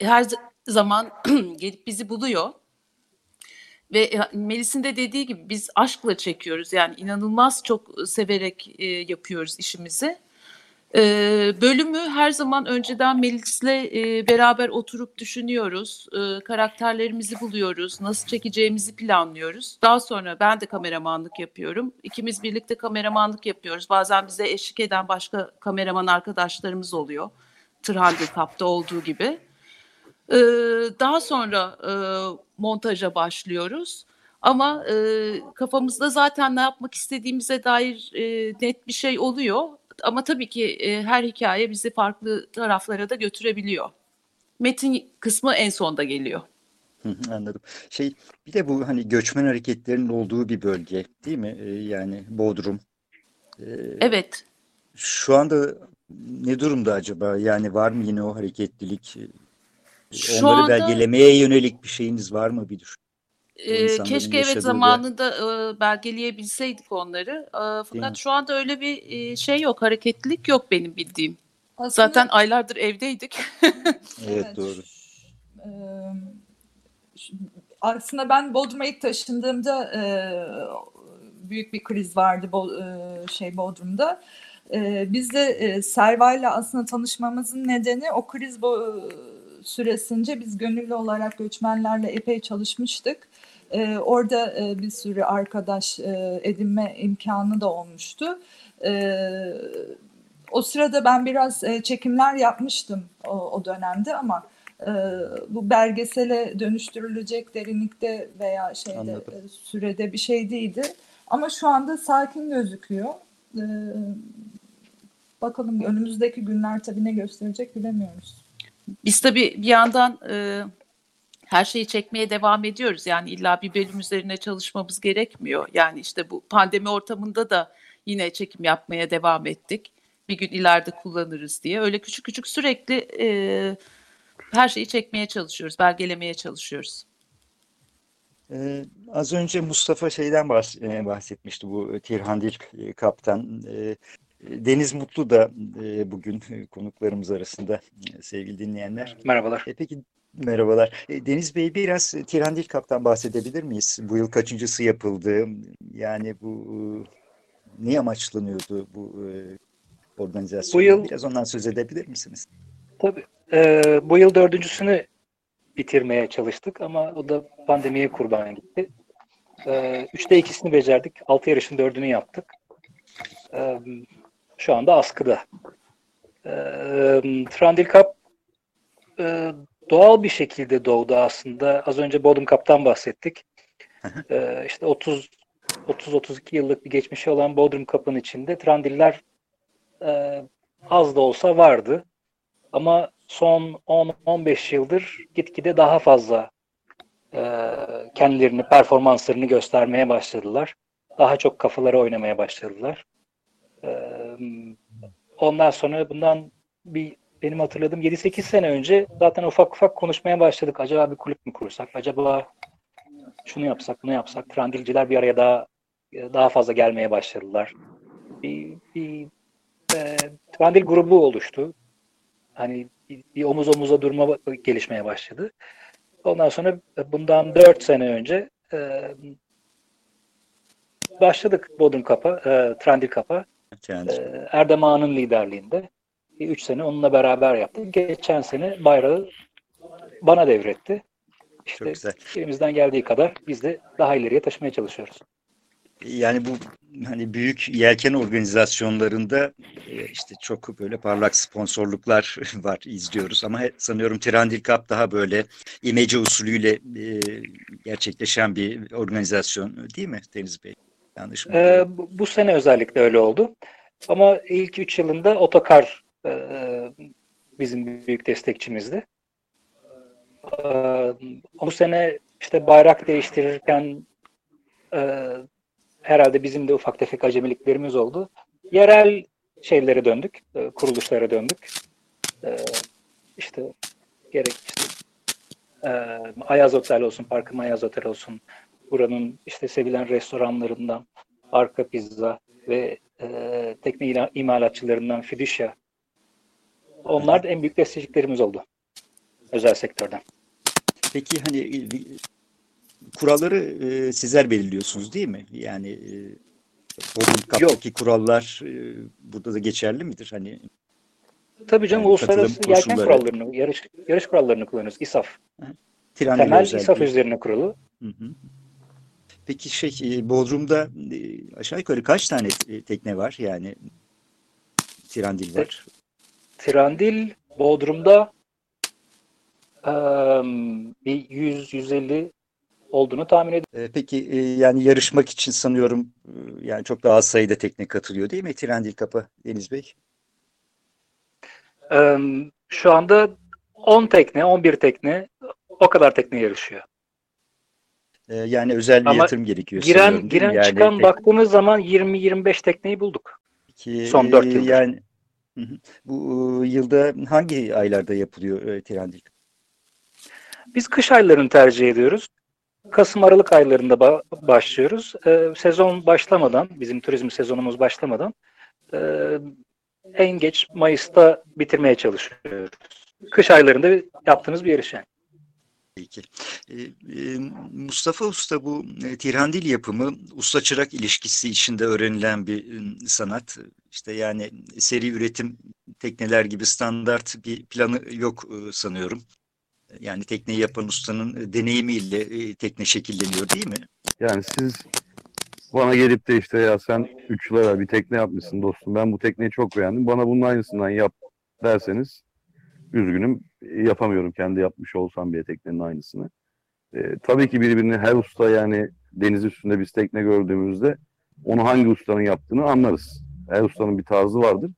her zaman gelip bizi buluyor. Ve e, Melis'in de dediği gibi biz aşkla çekiyoruz. Yani inanılmaz çok severek e, yapıyoruz işimizi. E, bölümü her zaman önceden Melis'le e, beraber oturup düşünüyoruz. E, karakterlerimizi buluyoruz. Nasıl çekeceğimizi planlıyoruz. Daha sonra ben de kameramanlık yapıyorum. İkimiz birlikte kameramanlık yapıyoruz. Bazen bize eşlik eden başka kameraman arkadaşlarımız oluyor. Tırhandil Kap'ta olduğu gibi. Ee, daha sonra e, montaja başlıyoruz. Ama e, kafamızda zaten ne yapmak istediğimize dair e, net bir şey oluyor. Ama tabii ki e, her hikaye bizi farklı taraflara da götürebiliyor. Metin kısmı en sonda geliyor. Anladım. Şey bir de bu hani göçmen hareketlerinin olduğu bir bölge değil mi? Ee, yani Bodrum. Ee, Evet. şu anda ne durumda acaba? Yani var mı yine o hareketlilik? Şu Onları anda belgelemeye yönelik bir şeyiniz var mı bir düşün? E, keşke evet zamanında e, belgeleyebilseydik onları. E, fakat şu anda öyle bir e, şey yok, hareketlilik yok benim bildiğim. Aslında Zaten aylardır evdeydik. Evet doğru. Eee, şu- aslında ben Bodrum'a ilk taşındığımda eee, büyük bir kriz vardı Bo- eee, şey Bodrum'da. Eee, biz de eee, Serva'yla aslında tanışmamızın nedeni o kriz bo- süresince biz gönüllü olarak göçmenlerle epey çalışmıştık. Eee, orada eee, bir sürü arkadaş eee, edinme imkanı da olmuştu. Eee, o sırada ben biraz eee, çekimler yapmıştım o, o dönemde ama e, bu belgesele dönüştürülecek derinlikte veya şeyde Anladım. e, sürede bir şey değildi. Ama şu anda sakin gözüküyor. E, bakalım önümüzdeki günler tabii ne gösterecek bilemiyoruz. Biz tabii bir yandan e, her şeyi çekmeye devam ediyoruz. Yani illa bir bölüm üzerine çalışmamız gerekmiyor. Yani işte bu pandemi ortamında da yine çekim yapmaya devam ettik. Bir gün ileride kullanırız diye. Öyle küçük küçük sürekli e, her şeyi çekmeye çalışıyoruz, belgelemeye çalışıyoruz. Ee, az önce Mustafa şeyden bahs- e, bahsetmişti bu Tirhandil e, kaptan. Ee, Deniz Mutlu da e, bugün e, konuklarımız arasında e, sevgili dinleyenler. Merhabalar. E, peki merhabalar. E, Deniz Bey biraz e, Tirhandil kaptan bahsedebilir miyiz? Bu yıl kaçıncısı yapıldı? Yani bu e, ne amaçlanıyordu bu e, organizasyon? Bu yıl- Biraz ondan söz edebilir misiniz? Tabii. Ee, bu yıl dördüncüsünü bitirmeye çalıştık ama o da pandemiye kurban gitti. Ee, üçte ikisini becerdik. Altı yarışın dördünü yaptık. Ee, şu anda askıda. Ee, Trandil Cup e, doğal bir şekilde doğdu aslında. Az önce Bodrum Cup'tan bahsettik. Ee, işte 30 30-32 yıllık bir geçmişi olan Bodrum Cup'ın içinde Trandiller e, az da olsa vardı. Ama son 10-15 yıldır gitgide daha fazla e, kendilerini, performanslarını göstermeye başladılar. Daha çok kafaları oynamaya başladılar. E, ondan sonra bundan bir benim hatırladığım 7-8 sene önce zaten ufak ufak konuşmaya başladık. Acaba bir kulüp mü kursak? Acaba şunu yapsak, bunu yapsak? Trandilciler bir araya daha daha fazla gelmeye başladılar. Bir, bir e, Trandil grubu oluştu hani bir, bir omuz omuza durma gelişmeye başladı. Ondan sonra bundan 4 sene önce e, başladık Bodrum Kap'a, e, Trendil Kap'a. Tirhandil. E, Erdem Ağa'nın liderliğinde. 3 sene onunla beraber yaptık. Geçen sene bayrağı bana devretti. İşte Çok güzel. elimizden geldiği kadar biz de daha ileriye taşımaya çalışıyoruz. Yani bu hani büyük yelken organizasyonlarında e, işte çok böyle parlak sponsorluklar var izliyoruz ama sanıyorum Trandil Cup daha böyle imece usulüyle e, gerçekleşen bir organizasyon değil mi Deniz Bey? Yanlış mı? Ee, bu, bu sene özellikle öyle oldu. Ama ilk 3 yılında Otokar e, bizim büyük destekçimizdi. Ee, bu sene işte bayrak değiştirirken e, herhalde bizim de ufak tefek acemiliklerimiz oldu. Yerel şeylere döndük, e, kuruluşlara döndük. E, işte gerek işte e, Ayaz Otel olsun, Parkım Ayaz Otel olsun, buranın işte sevilen restoranlarından Arka Pizza ve e, tekne imalatçılarından Fiducia. Onlar da en büyük destekçilerimiz oldu. Özel sektörden. Peki hani e, kuralları e, sizler belirliyorsunuz değil mi? Yani e, Bodrum Cup'taki kurallar e, burada da geçerli midir? Hani Tabii canım Yani uluslararası yelken kurallarını, yarış, yarış kurallarını kullanıyoruz. İSAF. Temel özel İSAF üzerine kurulu. Hı hı. Peki şey e, Bodrum'da e, aşağı yukarı kaç tane e, tekne var? Yani Tirandil var. Trandil Bodrum'da bir 100-150 olduğunu tahmin ediyorum. Peki yani yarışmak için sanıyorum yani çok daha az sayıda tekne katılıyor değil mi Tirandil Kapı Deniz Bey? Şu anda 10 tekne, 11 tekne o kadar tekne yarışıyor. E, yani özel bir Ama yatırım gerekiyor Giren giren Yani çıkan tek- baktığımız zaman 20-25 tekneyi bulduk. ki, son dört e, yıldır. Yani Hı hı. bu e, yılda hangi aylarda yapılıyor e? Biz kış aylarını tercih ediyoruz. Kasım Aralık aylarında ba- başlıyoruz. Ee, sezon başlamadan, bizim turizm sezonumuz başlamadan e, en geç Mayıs'ta bitirmeye çalışıyoruz. Kış aylarında yaptığımız bir yarış yani. Peki. Mustafa Usta bu e, tirhandil yapımı usta çırak ilişkisi içinde öğrenilen bir e, sanat. İşte yani seri üretim tekneler gibi standart bir planı yok e, sanıyorum. Yani tekneyi yapan ustanın deneyimiyle tekne şekilleniyor değil mi? Yani siz bana gelip de işte ya sen 3 yıl evvel bir tekne yapmışsın dostum. Ben bu tekneyi çok beğendim. Bana bunun aynısından yap derseniz üzgünüm. Yapamıyorum kendi yapmış olsam bile teknenin aynısını. Ee, tabii ki birbirini her usta yani deniz üstünde biz tekne gördüğümüzde onu hangi ustanın yaptığını anlarız. Her ustanın bir tarzı vardır.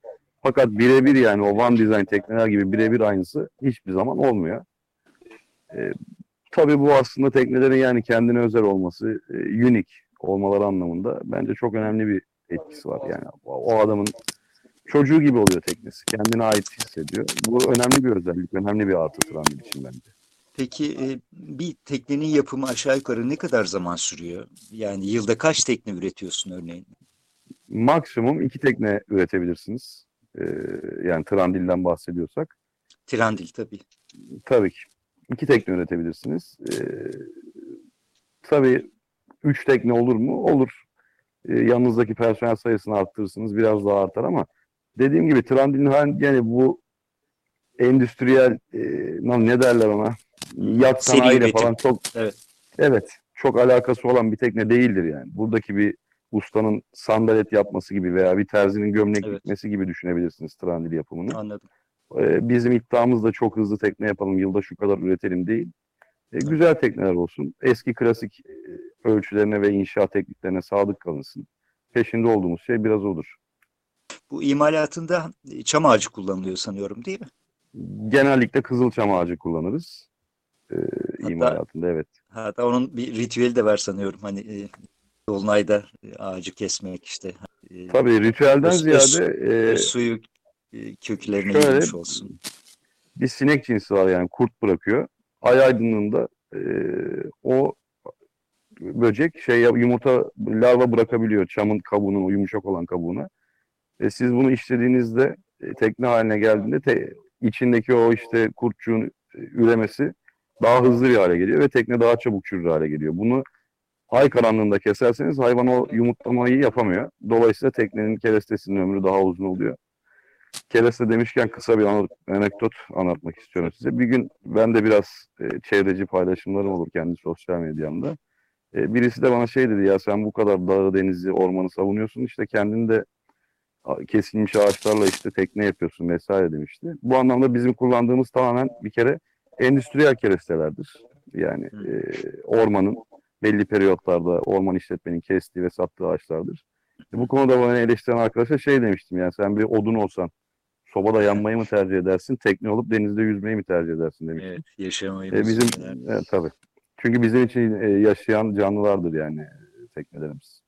Fakat birebir yani o One Design tekneler gibi birebir aynısı hiçbir zaman olmuyor. Ee, tabii bu aslında teknelerin yani kendine özel olması, e, unique olmaları anlamında bence çok önemli bir etkisi var. Yani o adamın çocuğu gibi oluyor teknesi. Kendine ait hissediyor. Bu önemli bir özellik, önemli bir artı Trundle için bence. Peki e, bir teknenin yapımı aşağı yukarı ne kadar zaman sürüyor? Yani yılda kaç tekne üretiyorsun örneğin? Maksimum iki tekne üretebilirsiniz. Ee, yani Trundle'den bahsediyorsak. Tirandil tabii. Tabii ki. İki tekne üretebilirsiniz. Ee, tabii üç tekne olur mu? Olur. Ee, yanınızdaki personel sayısını arttırırsınız. Biraz daha artar ama dediğim gibi Trundle'in hani yani bu endüstriyel e, ne derler ona? Yat sanayiyle falan çok Evet. evet çok alakası olan bir tekne değildir yani. Buradaki bir ustanın sandalet yapması gibi veya bir terzinin gömlek Evet. dikmesi gibi düşünebilirsiniz Trundle yapımını. Anladım. Ee, bizim iddiamız da çok hızlı tekne yapalım, yılda şu kadar üretelim değil. Ee, güzel tekneler olsun. Eski klasik e, ölçülerine ve inşaat tekniklerine sadık kalınsın. Peşinde olduğumuz şey biraz odur. Bu imalatında e, çam ağacı kullanılıyor sanıyorum değil mi? Genellikle kızılçam ağacı kullanırız. Ee, Hatta- imalatında evet. Hatta onun bir ritüeli de var sanıyorum. Hani e, Dolunay'da e, ağacı kesmek işte. E, Tabii ritüelden Öz- öz- ziyade e, suyu e, köklerine şöyle- olsun. bir sinek cinsi var yani kurt bırakıyor. Ay aydınlığında e, o böcek şey yumurta larva bırakabiliyor çamın kabuğunun o yumuşak olan kabuğuna. E, siz bunu işlediğinizde e, tekne haline geldiğinde te, içindeki o işte kurtçuğun e, üremesi daha hızlı bir hale geliyor ve tekne daha çabuk çürür hale geliyor. Bunu ay karanlığında keserseniz hayvan o yumurtlamayı yapamıyor. Dolayısıyla teknenin kerestesinin ömrü daha uzun oluyor. Kereste demişken kısa bir anekdot anlatmak istiyorum size. Bir gün ben de biraz e, çevreci paylaşımlarım olur kendi sosyal medyamda. E, birisi de bana şey dedi ya sen bu kadar dağı, denizi, ormanı savunuyorsun işte kendin de kesilmiş ağaçlarla işte tekne yapıyorsun vesaire demişti. Bu anlamda bizim kullandığımız tamamen bir kere endüstriyel kerestelerdir. Yani e, ormanın belli periyotlarda orman işletmenin kestiği ve sattığı ağaçlardır. E, bu konuda bana eleştiren arkadaşa şey demiştim yani sen bir odun olsan sobada yanmayı mı tercih edersin, tekne olup denizde yüzmeyi mi tercih edersin demiştim. Evet, yaşamayı E, bizim e, tabii. Çünkü bizim için e, yaşayan canlılardır yani teknelerimiz.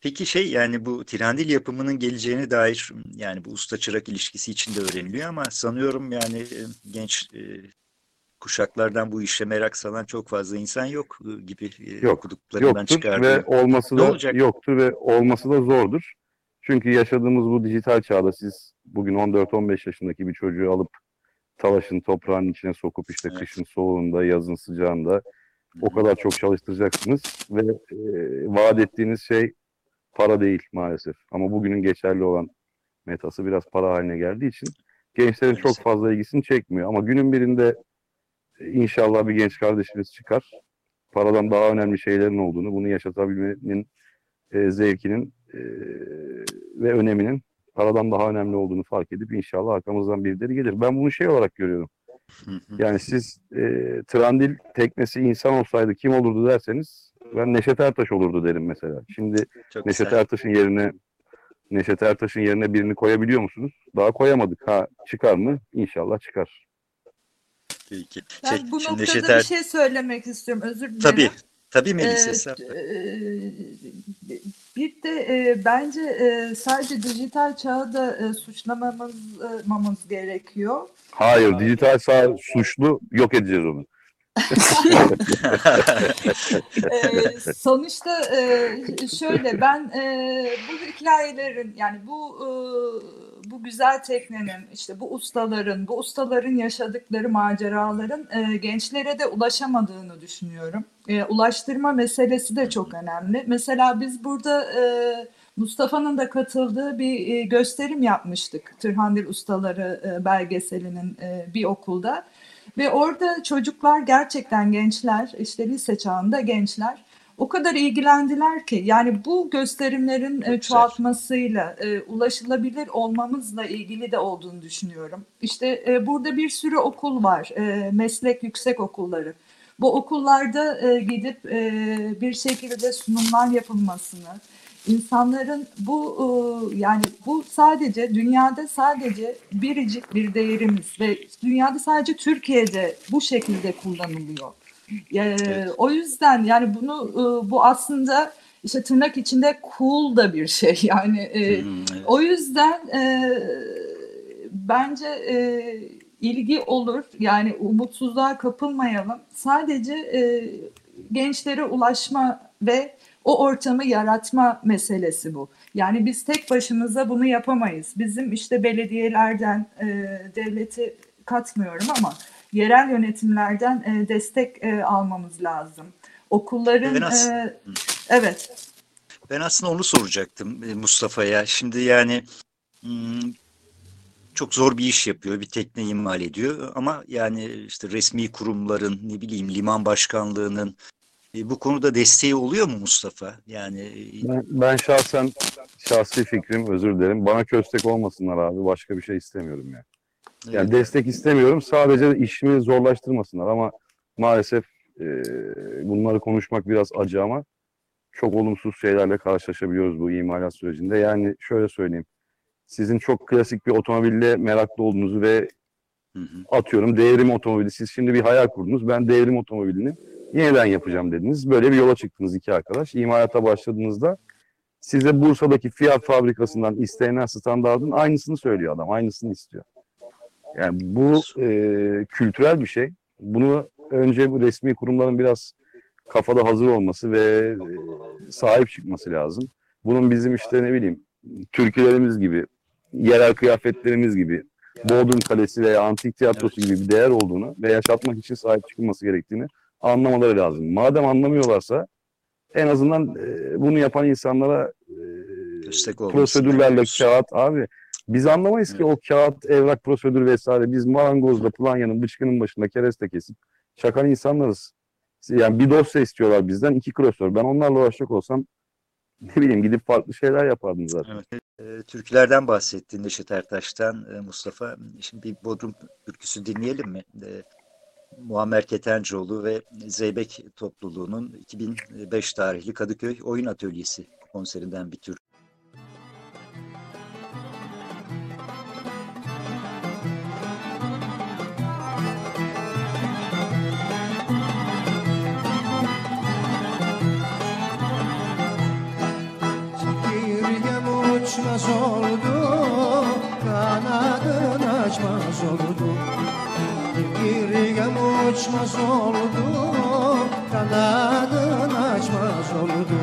Peki şey yani bu tirandil yapımının geleceğine dair yani bu usta çırak ilişkisi içinde öğreniliyor ama sanıyorum yani e, genç e, kuşaklardan bu işe merak salan çok fazla insan yok e, gibi e, Yok, okuduklarından Yoktur ve olması da olacak? yoktur ve olması da zordur. Çünkü yaşadığımız bu dijital çağda siz bugün 14-15 yaşındaki bir çocuğu alıp talaşın toprağın içine sokup işte Evet. kışın soğuğunda, yazın sıcağında o kadar çok çalıştıracaksınız ve e, vaat ettiğiniz şey para değil maalesef. Ama bugünün geçerli olan metası biraz para haline geldiği için gençlerin çok fazla ilgisini çekmiyor. Ama günün birinde e, inşallah bir genç kardeşimiz çıkar. Paradan daha önemli şeylerin olduğunu, bunu yaşatabilmenin e, zevkinin e, ve öneminin paradan daha önemli olduğunu fark edip inşallah arkamızdan birileri gelir. Ben bunu şey olarak görüyorum. Yani siz e, Trandil teknesi insan olsaydı kim olurdu derseniz ben Neşet Ertaş olurdu derim mesela. Şimdi Çok Neşet güzel. Ertaş'ın yerine Neşet Ertaş'ın yerine birini koyabiliyor musunuz? Daha koyamadık. Ha çıkar mı? İnşallah çıkar. Peki. Ben Şey, bu şimdi noktada Neşet bir Er- şey söylemek istiyorum. Özür dilerim. Tabii. Tabii Melis Ee, e, bir de e, bence e, sadece dijital çağı da e, suçlamamız e, gerekiyor. Hayır, dijital sağ suçlu yok edeceğiz onu. Ee, sonuçta e, şöyle ben e, bu hikayelerin yani bu e, bu güzel teknenin işte bu ustaların bu ustaların yaşadıkları maceraların e, gençlere de ulaşamadığını düşünüyorum. Ulaştırma meselesi de çok önemli. Mesela biz burada Mustafa'nın da katıldığı bir gösterim yapmıştık. Tırhandil Ustaları belgeselinin bir okulda. Ve orada çocuklar gerçekten gençler, işte lise çağında gençler o kadar ilgilendiler ki yani bu gösterimlerin e, çoğaltmasıyla e, ulaşılabilir olmamızla ilgili de olduğunu düşünüyorum. İşte e, burada bir sürü okul var, e, meslek yüksek okulları. Bu okullarda e, gidip e, bir şekilde sunumlar yapılmasını, insanların bu e, yani bu sadece dünyada sadece biricik bir değerimiz ve dünyada sadece Türkiye'de bu şekilde kullanılıyor. E, O yüzden yani bunu e, bu aslında işte tırnak içinde cool da bir şey yani Hmm, evet. o yüzden bence ilgi olur yani umutsuzluğa kapılmayalım sadece gençlere ulaşma ve o ortamı yaratma meselesi bu. Yani biz tek başımıza bunu yapamayız. Bizim işte belediyelerden e, devleti katmıyorum ama yerel yönetimlerden e, destek e, almamız lazım. Okulların Ben as- e, evet Ben aslında onu soracaktım e, Mustafa'ya. Şimdi yani çok zor bir iş yapıyor, bir tekne imal ediyor ama yani işte resmi kurumların, ne bileyim liman başkanlığının bu konuda desteği oluyor mu Mustafa? Yani e, Ben, ben şahsen şahsi fikrim özür dilerim. Bana köstek olmasınlar abi. Başka bir şey istemiyorum yani. Yani evet, destek istemiyorum. Sadece işimi zorlaştırmasınlar ama maalesef e, bunları konuşmak biraz acı ama çok olumsuz şeylerle karşılaşabiliyoruz bu imalat sürecinde. Yani şöyle söyleyeyim. Sizin çok klasik bir otomobille meraklı olduğunuzu ve hı hı, atıyorum devrim otomobili. Siz şimdi bir hayal kurdunuz. Ben devrim otomobilini yeniden yapacağım dediniz. Böyle bir yola çıktınız iki arkadaş. İmalata başladığınızda size Bursa'daki Fiat fabrikasından istenilen standartın aynısını söylüyor adam. Aynısını istiyor. Yani bu e, kültürel bir şey. Bunu önce bu resmi kurumların biraz kafada hazır olması ve e, sahip çıkması lazım. Bunun bizim işte ne bileyim türkülerimiz gibi, yerel kıyafetlerimiz gibi, Bodrum Kalesi veya Antik Tiyatrosu gibi bir değer olduğunu ve yaşatmak için sahip çıkılması gerektiğini anlamaları lazım. Madem anlamıyorlarsa en azından e, bunu yapan insanlara e, prosedürlerle kağıt abi biz anlamayız ki o kağıt, evrak, prosedür vesaire. Biz marangozla, planyanın, bıçkının başında kereste kesip çakan insanlarız. Yani bir dosya istiyorlar bizden, iki klasör. Ben onlarla uğraşacak olsam ne bileyim gidip farklı şeyler yapardım zaten. Evet. E, türkülerden bahsettin Neşet Ertaş'tan e, Mustafa. Şimdi bir Bodrum türküsü dinleyelim mi? E, Muammer Ketencoğlu ve Zeybek topluluğunun 2005 tarihli Kadıköy Oyun Atölyesi konserinden bir tür. Çekirgem uçmaz oldu Kanadın açmaz oldu uçmaz oldu Kanadın açmaz oldu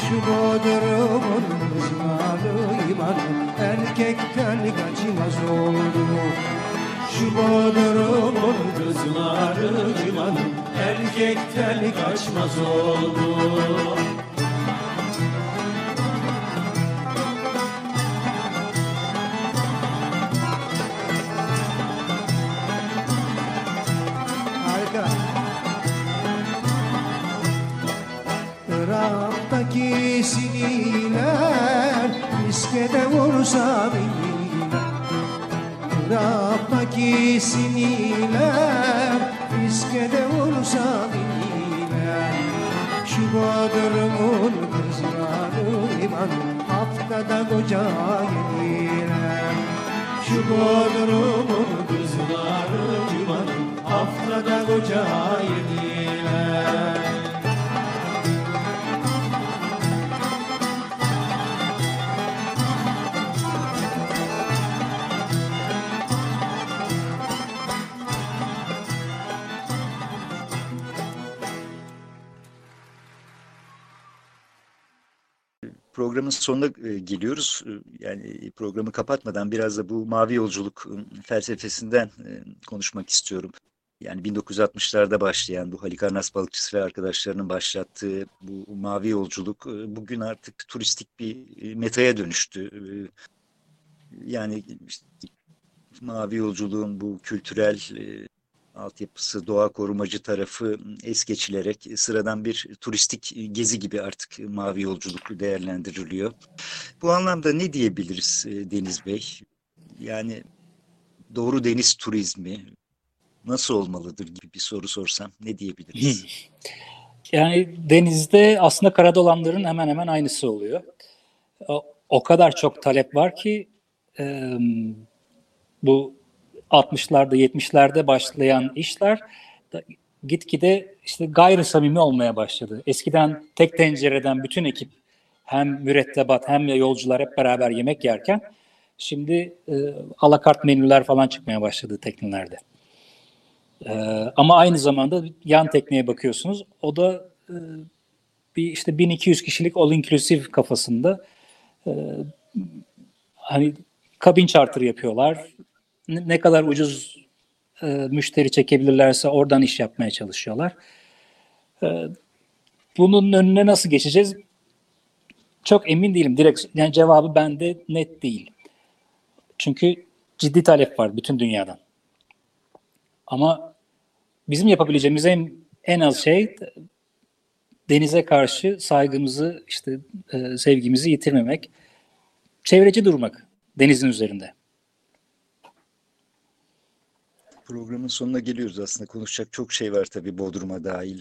Şu bodrumun kızmalı imanı Erkekten kaçmaz oldu Şu bodrumun kızları imanı Erkekten kaçmaz oldu Irak'taki siniler miskede vursa bile Irak'taki siniler miskede vursa bile Şu bodrumun kızları iman haftada koca yediler Şu bodrumun kızları iman haftada koca yediler programın sonuna e, geliyoruz. E, yani programı kapatmadan biraz da bu mavi yolculuk e, felsefesinden konuşmak istiyorum. Yani 1960'larda başlayan bu Halikarnas balıkçısı ve arkadaşlarının başlattığı bu mavi yolculuk bugün artık turistik bir metaya dönüştü. Yani işte mavi yolculuğun bu kültürel altyapısı, doğa korumacı tarafı es geçilerek sıradan bir turistik gezi gibi artık mavi yolculuk değerlendiriliyor. Bu anlamda ne diyebiliriz e, Deniz Bey? Yani doğru deniz turizmi nasıl olmalıdır gibi bir soru sorsam ne diyebiliriz? Yani denizde aslında karada olanların hemen hemen aynısı oluyor. O, kadar çok talep var ki bu 60'larda 70'lerde başlayan işler gitgide işte gayri samimi olmaya başladı. Eskiden tek tencereden bütün ekip hem mürettebat hem de yolcular hep beraber yemek yerken şimdi e, alakart menüler falan çıkmaya başladı teknelerde. E, ama aynı zamanda yan tekneye bakıyorsunuz. O da e, bir işte 1200 kişilik all inclusive kafasında e, hani kabin charter yapıyorlar ne kadar ucuz e, müşteri çekebilirlerse oradan iş yapmaya çalışıyorlar. E, bunun önüne nasıl geçeceğiz? Çok emin değilim. Direkt yani cevabı bende net değil. Çünkü ciddi talep var bütün dünyadan. Ama bizim yapabileceğimiz en en az şey denize karşı saygımızı, işte e, sevgimizi yitirmemek, çevreci durmak denizin üzerinde. Programın sonuna geliyoruz aslında. Konuşacak çok şey var tabii Bodrum'a dahil,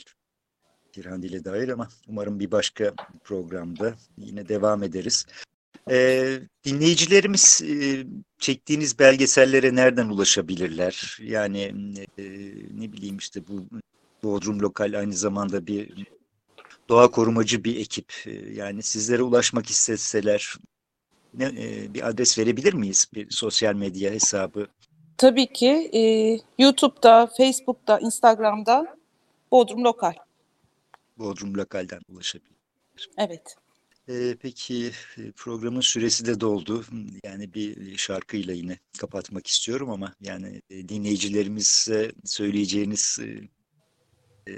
Tirhandil'e dair ama umarım bir başka programda yine devam ederiz. Ee, dinleyicilerimiz e, çektiğiniz belgesellere nereden ulaşabilirler? Yani e, ne bileyim işte bu Bodrum Lokal aynı zamanda bir doğa korumacı bir ekip. E, yani sizlere ulaşmak isteseler ne, bir adres verebilir miyiz? Bir sosyal medya hesabı Tabii ki e, YouTube'da, Facebook'ta, Instagram'da Bodrum Lokal. Bodrum Lokal'den ulaşabilir. Evet. Ee, peki programın süresi de doldu. Yani bir şarkıyla yine kapatmak istiyorum ama yani dinleyicilerimize söyleyeceğiniz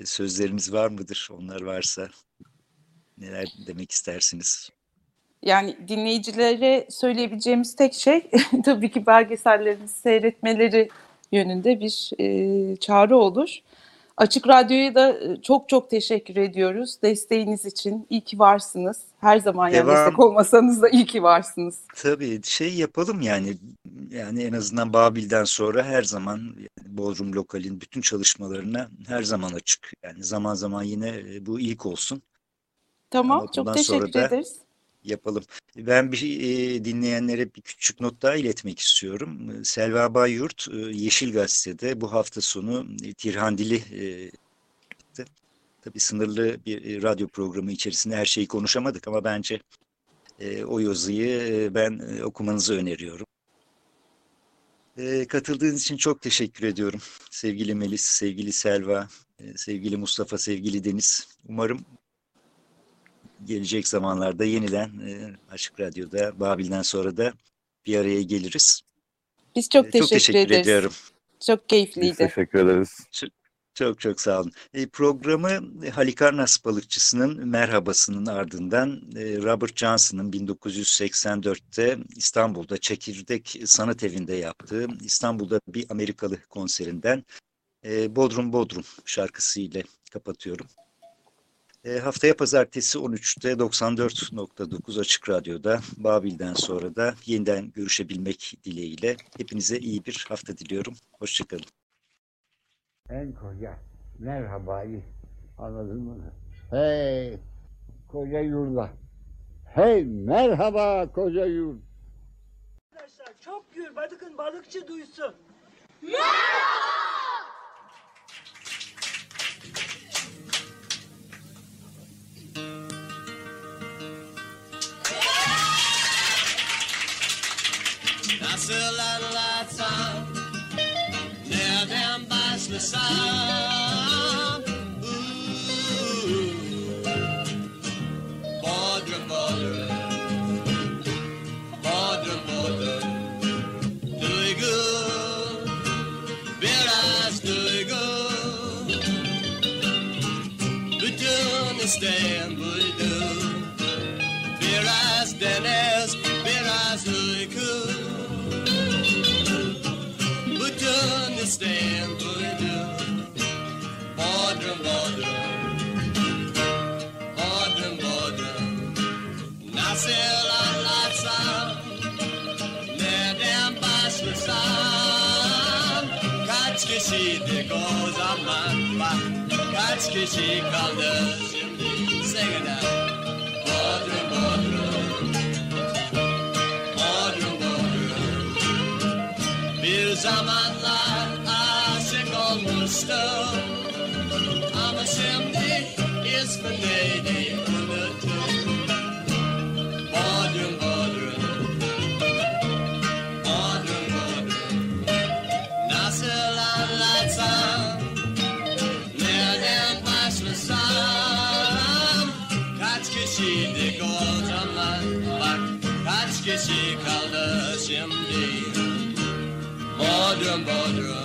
sözleriniz var mıdır? Onlar varsa neler demek istersiniz? Yani dinleyicilere söyleyebileceğimiz tek şey tabii ki belgesellerimizi seyretmeleri yönünde bir e, çağrı olur. Açık Radyo'ya da e, çok çok teşekkür ediyoruz desteğiniz için. İyi ki varsınız. Her zaman Devam. destek olmasanız da iyi ki varsınız. Tabii şey yapalım yani yani en azından Babil'den sonra her zaman yani Bodrum Lokal'in bütün çalışmalarına her zaman açık. Yani zaman zaman yine e, bu ilk olsun. Tamam çok teşekkür ederiz yapalım. Ben bir e, dinleyenlere bir küçük not daha iletmek istiyorum. Selva Bayyurt e, Yeşil Gazete'de bu hafta sonu e, Tirhandili e, tabii sınırlı bir radyo programı içerisinde her şeyi konuşamadık ama bence e, o yazıyı ben e, okumanızı öneriyorum. E, katıldığınız için çok teşekkür ediyorum. Sevgili Melis, sevgili Selva, e, sevgili Mustafa, sevgili Deniz. Umarım gelecek zamanlarda yeniden e, Açık Radyo'da Babil'den sonra da bir araya geliriz. Biz çok teşekkür, çok teşekkür ederiz. ediyorum. Çok keyifliydi. Biz teşekkür ederiz. Çok, çok çok sağ olun. E, programı Halikarnas balıkçısının merhabasının ardından e, Robert Johnson'ın 1984'te İstanbul'da Çekirdek Sanat Evi'nde yaptığı İstanbul'da bir Amerikalı konserinden e, Bodrum Bodrum şarkısıyla kapatıyorum. E, haftaya pazartesi 13'te 94.9 Açık Radyo'da Babil'den sonra da yeniden görüşebilmek dileğiyle hepinize iyi bir hafta diliyorum. Hoşçakalın. En koca merhabayı anladın mı? Hey koca yurda. Hey merhaba koca yurt. Arkadaşlar çok gür bakın balıkçı duysun. Merhaba! Nasıl anlatsam Nereden başlasam kaç kişi kaldı şimdi bize kadar? Bodrum Bodrum Bodrum Bodrum Bir zamanlar aşık olmuştum. Ama şimdi İzmir'deyim She called us in the Modum bodrum